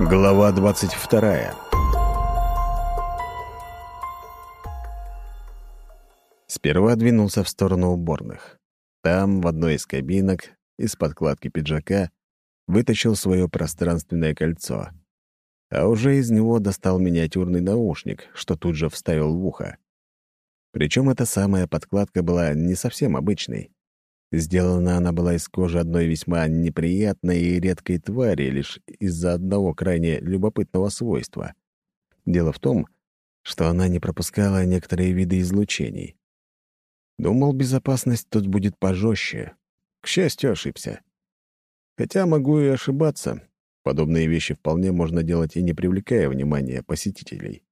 Глава 22 Сперва двинулся в сторону уборных. Там, в одной из кабинок, из подкладки пиджака, вытащил свое пространственное кольцо. А уже из него достал миниатюрный наушник, что тут же вставил в ухо. Причем эта самая подкладка была не совсем обычной. Сделана она была из кожи одной весьма неприятной и редкой твари лишь из-за одного крайне любопытного свойства. Дело в том, что она не пропускала некоторые виды излучений. Думал, безопасность тут будет пожестче. К счастью, ошибся. Хотя могу и ошибаться. Подобные вещи вполне можно делать и не привлекая внимания посетителей.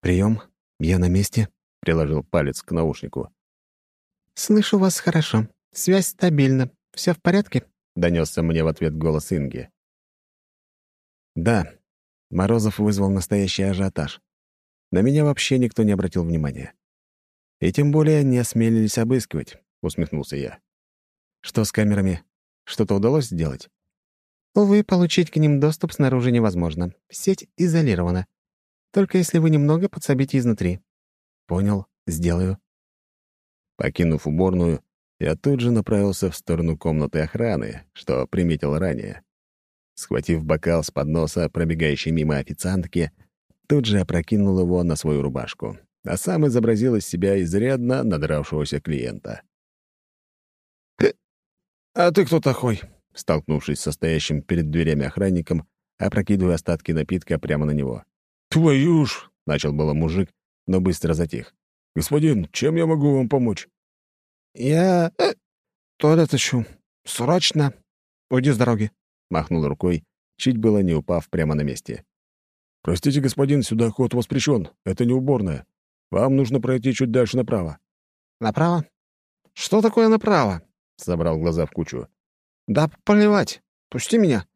«Прием, я на месте», — приложил палец к наушнику. «Слышу вас хорошо. Связь стабильна. Все в порядке?» — донесся мне в ответ голос Инги. «Да». Морозов вызвал настоящий ажиотаж. На меня вообще никто не обратил внимания. И тем более не осмелились обыскивать, — усмехнулся я. «Что с камерами? Что-то удалось сделать?» «Увы, получить к ним доступ снаружи невозможно. Сеть изолирована. Только если вы немного подсобите изнутри». «Понял. Сделаю». Покинув уборную, я тут же направился в сторону комнаты охраны, что приметил ранее. Схватив бокал с подноса, пробегающей мимо официантки, тут же опрокинул его на свою рубашку, а сам изобразил из себя изрядно надравшегося клиента. «А ты кто такой?» Столкнувшись с стоящим перед дверями охранником, опрокидывая остатки напитка прямо на него. «Твою ж!» — начал было мужик, но быстро затих. «Господин, чем я могу вам помочь?» «Я... Э, туалет ищу. Срочно. Уйди с дороги», — махнул рукой, чуть было не упав прямо на месте. «Простите, господин, сюда ход воспрещен. Это не уборная. Вам нужно пройти чуть дальше направо». «Направо? Что такое направо?» — собрал глаза в кучу. «Да поливать. Пусти меня.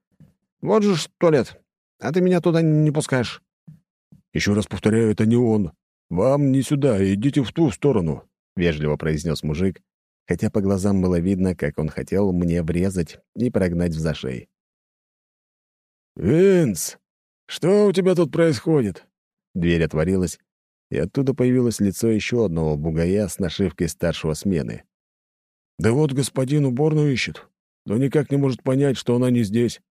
Вот же ж туалет. А ты меня туда не пускаешь». «Еще раз повторяю, это не он. Вам не сюда, идите в ту сторону. — вежливо произнес мужик, хотя по глазам было видно, как он хотел мне врезать и прогнать в зашей. «Винс, что у тебя тут происходит?» Дверь отворилась, и оттуда появилось лицо еще одного бугая с нашивкой старшего смены. «Да вот господин уборную ищет, но никак не может понять, что она не здесь».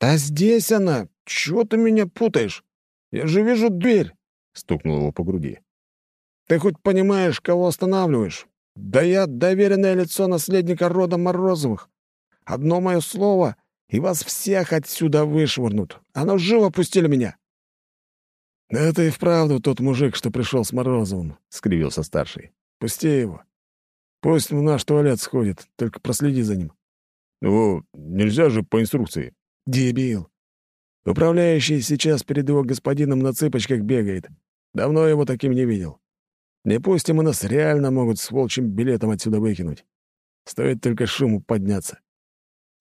«Да здесь она! Чего ты меня путаешь? Я же вижу дверь!» — стукнул его по груди. Ты хоть понимаешь, кого останавливаешь? Да я доверенное лицо наследника рода Морозовых. Одно мое слово, и вас всех отсюда вышвырнут. Ну, живо пустили меня!» «Это и вправду тот мужик, что пришел с Морозовым», — скривился старший. «Пусти его. Пусть в наш туалет сходит, только проследи за ним». «Ну, нельзя же по инструкции». «Дебил. Управляющий сейчас перед его господином на цыпочках бегает. Давно его таким не видел. Не пустим, и нас реально могут с волчьим билетом отсюда выкинуть. Стоит только шуму подняться.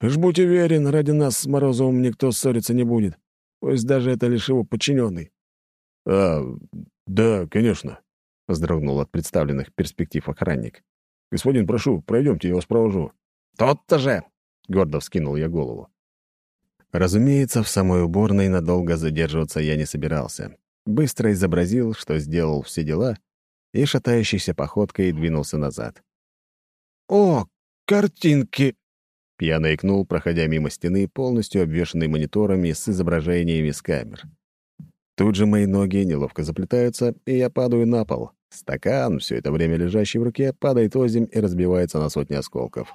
Уж будь уверен, ради нас с Морозовым никто ссориться не будет. Пусть даже это лишь его подчиненный. «А, да, конечно», — вздрогнул от представленных перспектив охранник. «Господин, прошу, пройдемте, я вас провожу». «Тот-то же!» — гордо вскинул я голову. Разумеется, в самой уборной надолго задерживаться я не собирался. Быстро изобразил, что сделал все дела, и шатающейся походкой двинулся назад. «О, картинки!» Пьяно икнул, проходя мимо стены, полностью обвешанной мониторами с изображениями с камер. Тут же мои ноги неловко заплетаются, и я падаю на пол. Стакан, все это время лежащий в руке, падает озимь и разбивается на сотни осколков.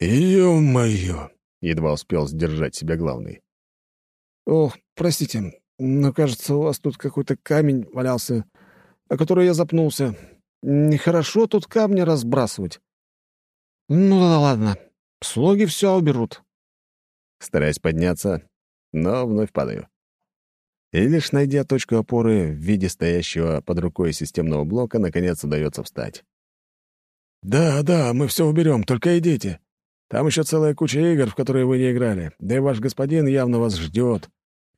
«Ё-моё!» — едва успел сдержать себя главный. «Ох, простите, но, кажется, у вас тут какой-то камень валялся о которой я запнулся. Нехорошо тут камни разбрасывать. Ну да ладно, слуги все уберут. Стараясь подняться, но вновь падаю. И лишь найдя точку опоры в виде стоящего под рукой системного блока, наконец удается встать. «Да, да, мы все уберем, только идите. Там еще целая куча игр, в которые вы не играли, да и ваш господин явно вас ждет.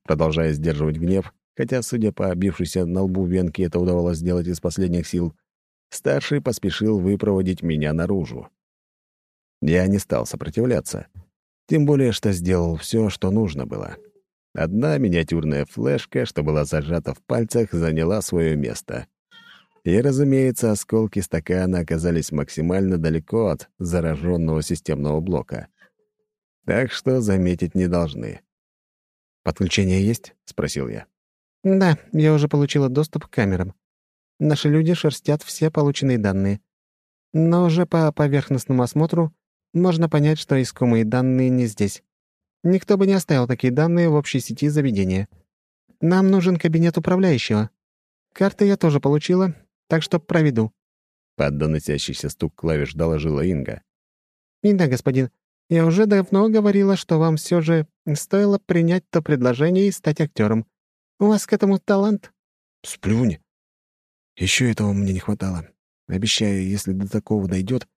Продолжая сдерживать гнев, хотя, судя по обившейся на лбу венке, это удавалось сделать из последних сил, старший поспешил выпроводить меня наружу. Я не стал сопротивляться. Тем более, что сделал все, что нужно было. Одна миниатюрная флешка, что была зажата в пальцах, заняла свое место. И, разумеется, осколки стакана оказались максимально далеко от зараженного системного блока. Так что заметить не должны. «Подключение есть?» — спросил я. «Да, я уже получила доступ к камерам. Наши люди шерстят все полученные данные. Но уже по поверхностному осмотру можно понять, что искомые данные не здесь. Никто бы не оставил такие данные в общей сети заведения. Нам нужен кабинет управляющего. Карты я тоже получила, так что проведу». Под доносящийся стук клавиш доложила Инга. «И да, господин, я уже давно говорила, что вам все же стоило принять то предложение и стать актером. У вас к этому талант?» «Сплюнь. Еще этого мне не хватало. Обещаю, если до такого дойдет,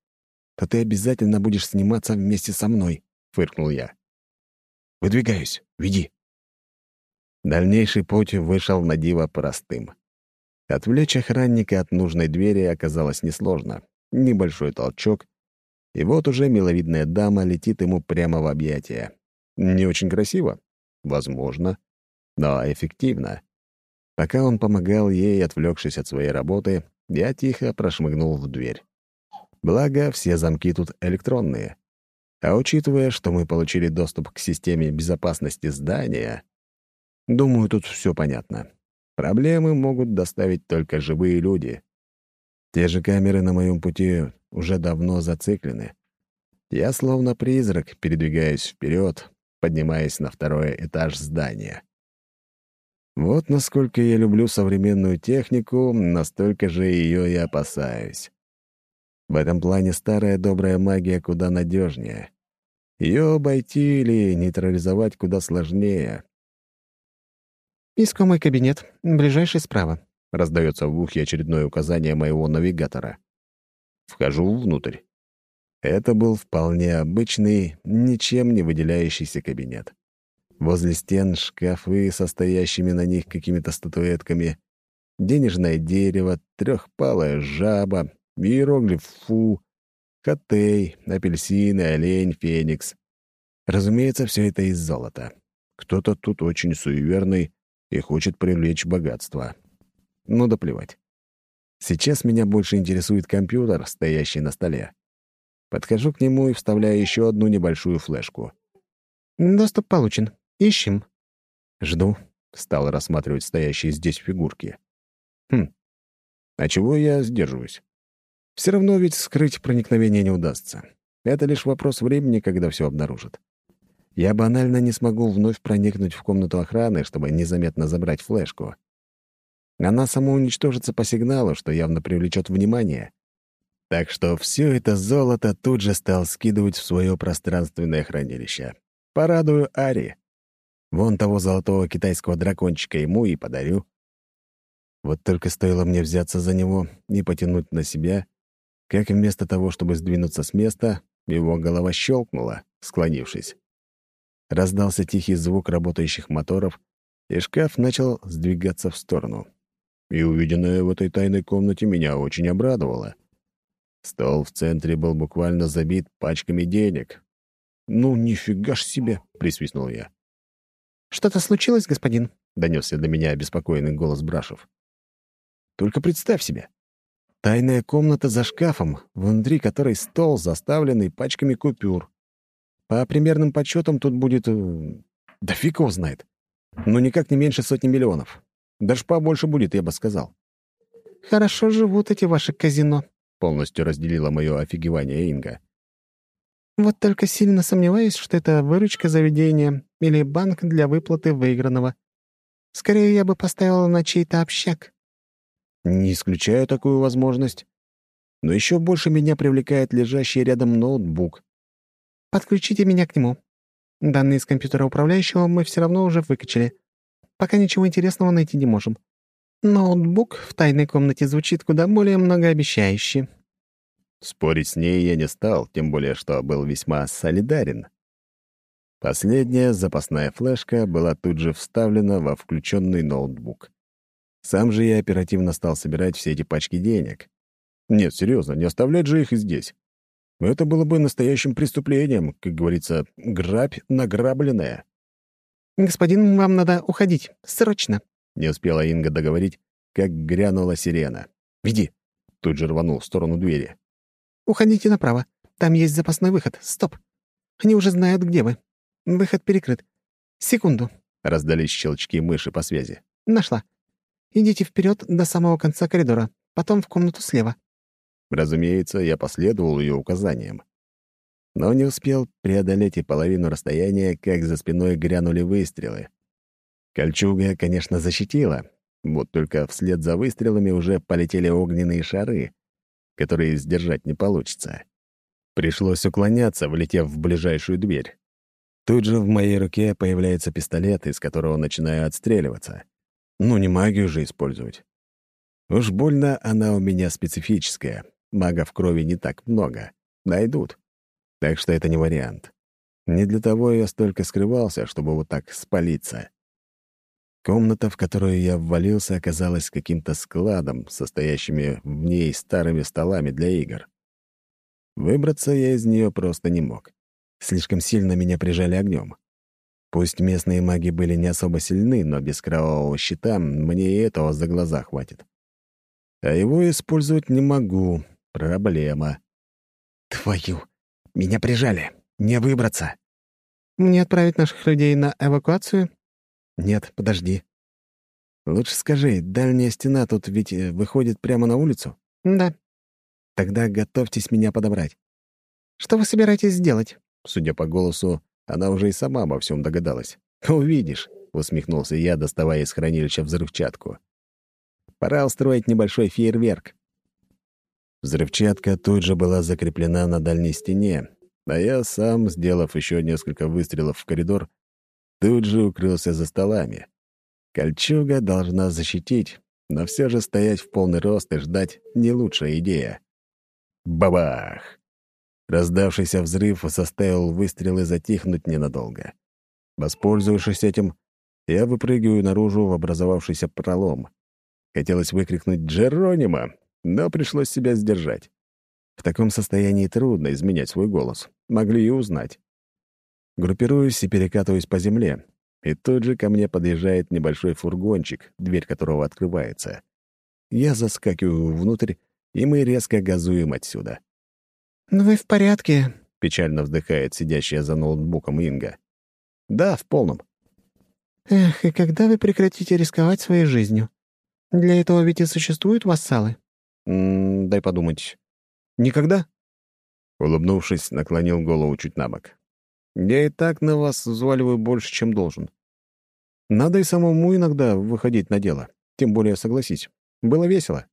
то ты обязательно будешь сниматься вместе со мной», — фыркнул я. «Выдвигаюсь. Веди». Дальнейший путь вышел на диво простым. Отвлечь охранника от нужной двери оказалось несложно. Небольшой толчок, и вот уже миловидная дама летит ему прямо в объятия. Не очень красиво? Возможно. Но эффективно. Пока он помогал ей, отвлекшись от своей работы, я тихо прошмыгнул в дверь. Благо, все замки тут электронные. А учитывая, что мы получили доступ к системе безопасности здания, думаю, тут все понятно. Проблемы могут доставить только живые люди. Те же камеры на моем пути уже давно зациклены. Я словно призрак передвигаюсь вперед, поднимаясь на второй этаж здания. Вот насколько я люблю современную технику, настолько же ее и опасаюсь. В этом плане старая добрая магия куда надежнее. Ее обойти или нейтрализовать куда сложнее. «Искомый кабинет, ближайший справа», — раздается в ухе очередное указание моего навигатора. Вхожу внутрь. Это был вполне обычный, ничем не выделяющийся кабинет. Возле стен шкафы, состоящими на них какими-то статуэтками, денежное дерево, трехпалая жаба, иероглиф «фу», котей, апельсины, олень, феникс. Разумеется, все это из золота. Кто-то тут очень суеверный и хочет привлечь богатство. Ну да плевать. Сейчас меня больше интересует компьютер, стоящий на столе. Подхожу к нему и вставляю еще одну небольшую флешку. «Доступ получен. Ищем». «Жду», — стал рассматривать стоящие здесь фигурки. «Хм, а чего я сдерживаюсь? Все равно ведь скрыть проникновение не удастся. Это лишь вопрос времени, когда все обнаружат. Я банально не смогу вновь проникнуть в комнату охраны, чтобы незаметно забрать флешку. Она самоуничтожится по сигналу, что явно привлечет внимание. Так что все это золото тут же стал скидывать в свое пространственное хранилище. Порадую Ари. Вон того золотого китайского дракончика ему и подарю. Вот только стоило мне взяться за него и потянуть на себя, как вместо того, чтобы сдвинуться с места, его голова щелкнула, склонившись. Раздался тихий звук работающих моторов, и шкаф начал сдвигаться в сторону и увиденное в этой тайной комнате меня очень обрадовало. Стол в центре был буквально забит пачками денег. «Ну, нифига ж себе!» — присвистнул я. «Что-то случилось, господин?» — донесся до меня обеспокоенный голос Брашев. «Только представь себе. Тайная комната за шкафом, внутри которой стол, заставленный пачками купюр. По примерным подсчетам тут будет... Э, да фиг его знает. Но никак не меньше сотни миллионов. Даже побольше будет, я бы сказал. «Хорошо живут эти ваши казино», — полностью разделила мое офигевание Инга. «Вот только сильно сомневаюсь, что это выручка заведения или банк для выплаты выигранного. Скорее, я бы поставила на чей-то общак». «Не исключаю такую возможность. Но еще больше меня привлекает лежащий рядом ноутбук». «Подключите меня к нему. Данные с компьютера управляющего мы все равно уже выкачали. Пока ничего интересного найти не можем. Ноутбук в тайной комнате звучит куда более многообещающе». Спорить с ней я не стал, тем более что был весьма солидарен. Последняя запасная флешка была тут же вставлена во включенный ноутбук. Сам же я оперативно стал собирать все эти пачки денег. Нет, серьезно, не оставлять же их и здесь. Это было бы настоящим преступлением, как говорится, грабь награбленная. «Господин, вам надо уходить. Срочно!» Не успела Инга договорить, как грянула сирена. «Веди!» — тут же рванул в сторону двери. «Уходите направо. Там есть запасной выход. Стоп! Они уже знают, где вы. Выход перекрыт. Секунду!» — раздались щелчки мыши по связи. «Нашла. Идите вперед до самого конца коридора, потом в комнату слева». Разумеется, я последовал ее указаниям. Но не успел преодолеть и половину расстояния, как за спиной грянули выстрелы. Кольчуга, конечно, защитила, вот только вслед за выстрелами уже полетели огненные шары, которые сдержать не получится. Пришлось уклоняться, влетев в ближайшую дверь. Тут же в моей руке появляется пистолет, из которого начинаю отстреливаться. Ну, не магию же использовать. Уж больно она у меня специфическая. Мага в крови не так много. Найдут. Так что это не вариант. Не для того я столько скрывался, чтобы вот так спалиться. Комната, в которую я ввалился, оказалась каким-то складом, состоящими в ней старыми столами для игр. Выбраться я из нее просто не мог. Слишком сильно меня прижали огнем. Пусть местные маги были не особо сильны, но без кровавого щита мне и этого за глаза хватит. А его использовать не могу. Проблема. «Твою! Меня прижали! Не выбраться!» «Мне отправить наших людей на эвакуацию?» «Нет, подожди. Лучше скажи, дальняя стена тут ведь э, выходит прямо на улицу?» «Да». «Тогда готовьтесь меня подобрать». «Что вы собираетесь сделать?» Судя по голосу, она уже и сама обо всем догадалась. «Увидишь», — усмехнулся я, доставая из хранилища взрывчатку. «Пора устроить небольшой фейерверк». Взрывчатка тут же была закреплена на дальней стене, а я сам, сделав еще несколько выстрелов в коридор, тут же укрылся за столами. Кольчуга должна защитить, но все же стоять в полный рост и ждать — не лучшая идея. Бабах! Раздавшийся взрыв заставил выстрелы затихнуть ненадолго. Воспользовавшись этим, я выпрыгиваю наружу в образовавшийся пролом. Хотелось выкрикнуть «Джеронима!», но пришлось себя сдержать. В таком состоянии трудно изменять свой голос. Могли и узнать. Группируюсь и перекатываюсь по земле, и тут же ко мне подъезжает небольшой фургончик, дверь которого открывается. Я заскакиваю внутрь, и мы резко газуем отсюда. «Ну вы в порядке?» — печально вздыхает сидящая за ноутбуком Инга. «Да, в полном». «Эх, и когда вы прекратите рисковать своей жизнью? Для этого ведь и существуют вассалы». М -м, «Дай подумать. Никогда?» Улыбнувшись, наклонил голову чуть на бок. «Я и так на вас взваливаю больше, чем должен. Надо и самому иногда выходить на дело. Тем более, согласись, было весело».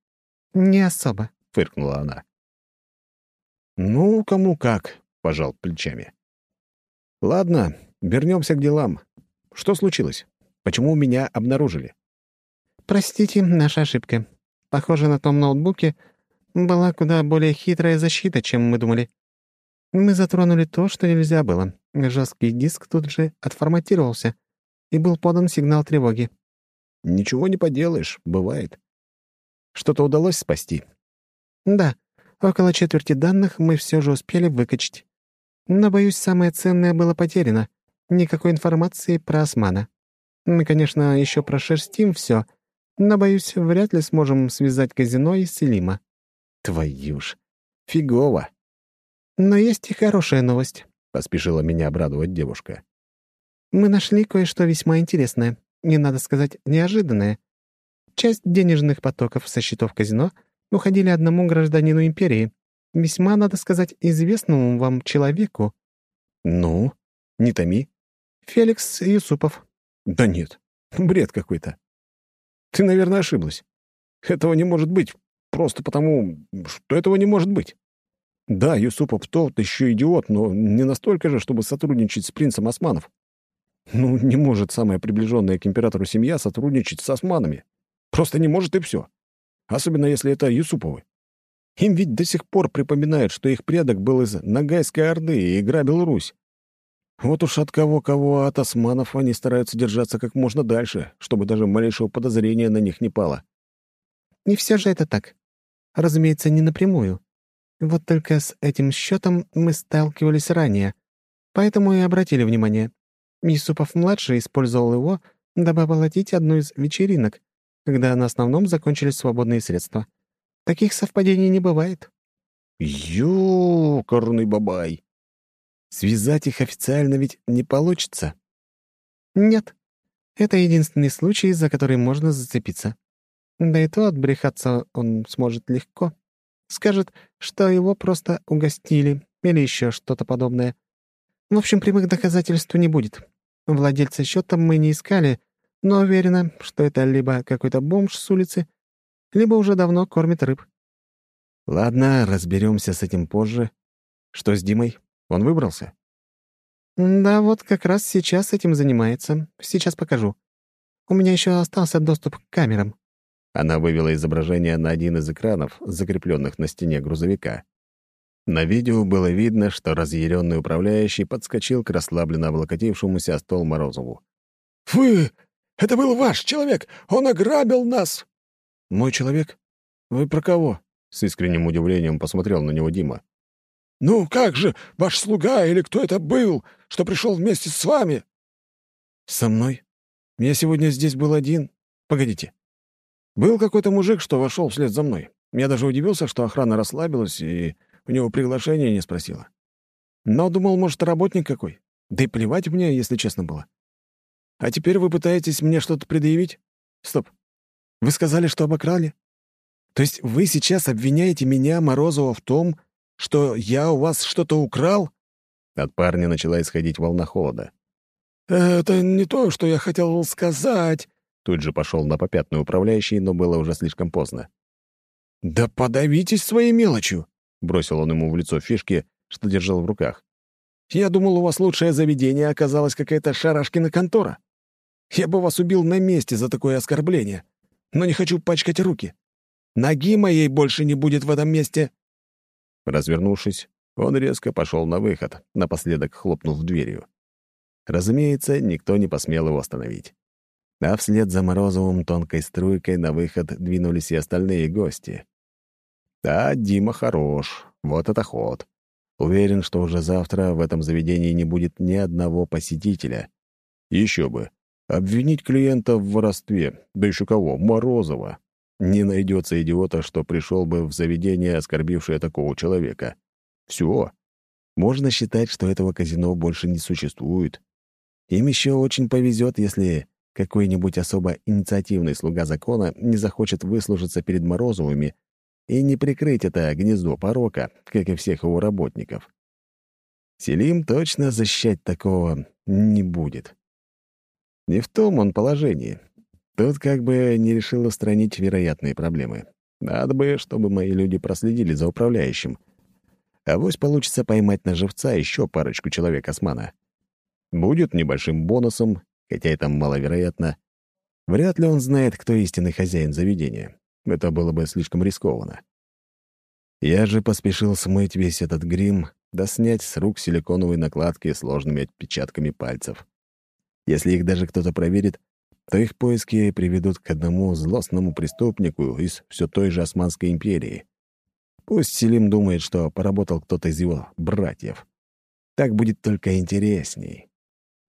«Не особо», — фыркнула она. «Ну, кому как», — пожал плечами. «Ладно, вернемся к делам. Что случилось? Почему меня обнаружили?» «Простите, наша ошибка. Похоже, на том ноутбуке была куда более хитрая защита, чем мы думали. Мы затронули то, что нельзя было. Жесткий диск тут же отформатировался, и был подан сигнал тревоги». «Ничего не поделаешь, бывает. Что-то удалось спасти?» «Да, Около четверти данных мы все же успели выкачать. Но, боюсь, самое ценное было потеряно. Никакой информации про Османа. Мы, конечно, еще прошерстим все, но, боюсь, вряд ли сможем связать казино и Селима». «Твою ж! Фигово!» «Но есть и хорошая новость», — поспешила меня обрадовать девушка. «Мы нашли кое-что весьма интересное, не надо сказать, неожиданное. Часть денежных потоков со счетов казино — уходили одному гражданину империи, весьма, надо сказать, известному вам человеку». «Ну, не томи». «Феликс Юсупов». «Да нет, бред какой-то. Ты, наверное, ошиблась. Этого не может быть, просто потому, что этого не может быть. Да, Юсупов тот еще идиот, но не настолько же, чтобы сотрудничать с принцем Османов. Ну, не может самая приближенная к императору семья сотрудничать с османами. Просто не может и все особенно если это Юсуповы. Им ведь до сих пор припоминают, что их предок был из Нагайской Орды и грабил Русь. Вот уж от кого-кого, от османов они стараются держаться как можно дальше, чтобы даже малейшего подозрения на них не пало. Не все же это так. Разумеется, не напрямую. Вот только с этим счетом мы сталкивались ранее, поэтому и обратили внимание. Юсупов-младший использовал его, дабы оплатить одну из вечеринок, когда на основном закончились свободные средства. Таких совпадений не бывает. Ёкарный бабай! Связать их официально ведь не получится. Нет. Это единственный случай, за который можно зацепиться. Да и то отбрехаться он сможет легко. Скажет, что его просто угостили или еще что-то подобное. В общем, прямых доказательств не будет. Владельца счета мы не искали, но уверена, что это либо какой-то бомж с улицы, либо уже давно кормит рыб. Ладно, разберемся с этим позже. Что с Димой? Он выбрался? Да, вот как раз сейчас этим занимается. Сейчас покажу. У меня еще остался доступ к камерам. Она вывела изображение на один из экранов, закрепленных на стене грузовика. На видео было видно, что разъяренный управляющий подскочил к расслабленно облокотившемуся о стол Морозову. «Вы! Это был ваш человек! Он ограбил нас!» «Мой человек? Вы про кого?» С искренним удивлением посмотрел на него Дима. «Ну как же, ваш слуга или кто это был, что пришел вместе с вами?» «Со мной? Я сегодня здесь был один. Погодите. Был какой-то мужик, что вошел вслед за мной. Я даже удивился, что охрана расслабилась и у него приглашения не спросила. Но думал, может, работник какой. Да и плевать мне, если честно было. А теперь вы пытаетесь мне что-то предъявить? Стоп. Вы сказали, что обокрали? То есть вы сейчас обвиняете меня, Морозова, в том, что я у вас что-то украл?» От парня начала исходить волна холода. «Это не то, что я хотел сказать», Тут же пошел на попятную управляющий, но было уже слишком поздно. «Да подавитесь своей мелочью!» — бросил он ему в лицо фишки, что держал в руках. «Я думал, у вас лучшее заведение оказалась какая-то шарашкина контора. Я бы вас убил на месте за такое оскорбление, но не хочу пачкать руки. Ноги моей больше не будет в этом месте!» Развернувшись, он резко пошел на выход, напоследок хлопнув дверью. Разумеется, никто не посмел его остановить. А вслед за Морозовым тонкой струйкой на выход двинулись и остальные гости. Да, Дима хорош, вот это ход. Уверен, что уже завтра в этом заведении не будет ни одного посетителя. Еще бы. Обвинить клиента в воровстве, да еще кого, Морозова. Не найдется идиота, что пришел бы в заведение, оскорбившее такого человека. Все. Можно считать, что этого казино больше не существует. Им еще очень повезет, если какой-нибудь особо инициативный слуга закона не захочет выслужиться перед Морозовыми и не прикрыть это гнездо порока, как и всех его работников. Селим точно защищать такого не будет. Не в том он положении. Тут как бы не решил устранить вероятные проблемы. Надо бы, чтобы мои люди проследили за управляющим. А вось получится поймать на живца еще парочку человек османа. Будет небольшим бонусом, хотя это маловероятно. Вряд ли он знает, кто истинный хозяин заведения. Это было бы слишком рискованно. Я же поспешил смыть весь этот грим, да снять с рук силиконовые накладки сложными отпечатками пальцев. Если их даже кто-то проверит, то их поиски приведут к одному злостному преступнику из все той же Османской империи. Пусть Селим думает, что поработал кто-то из его братьев. Так будет только интересней.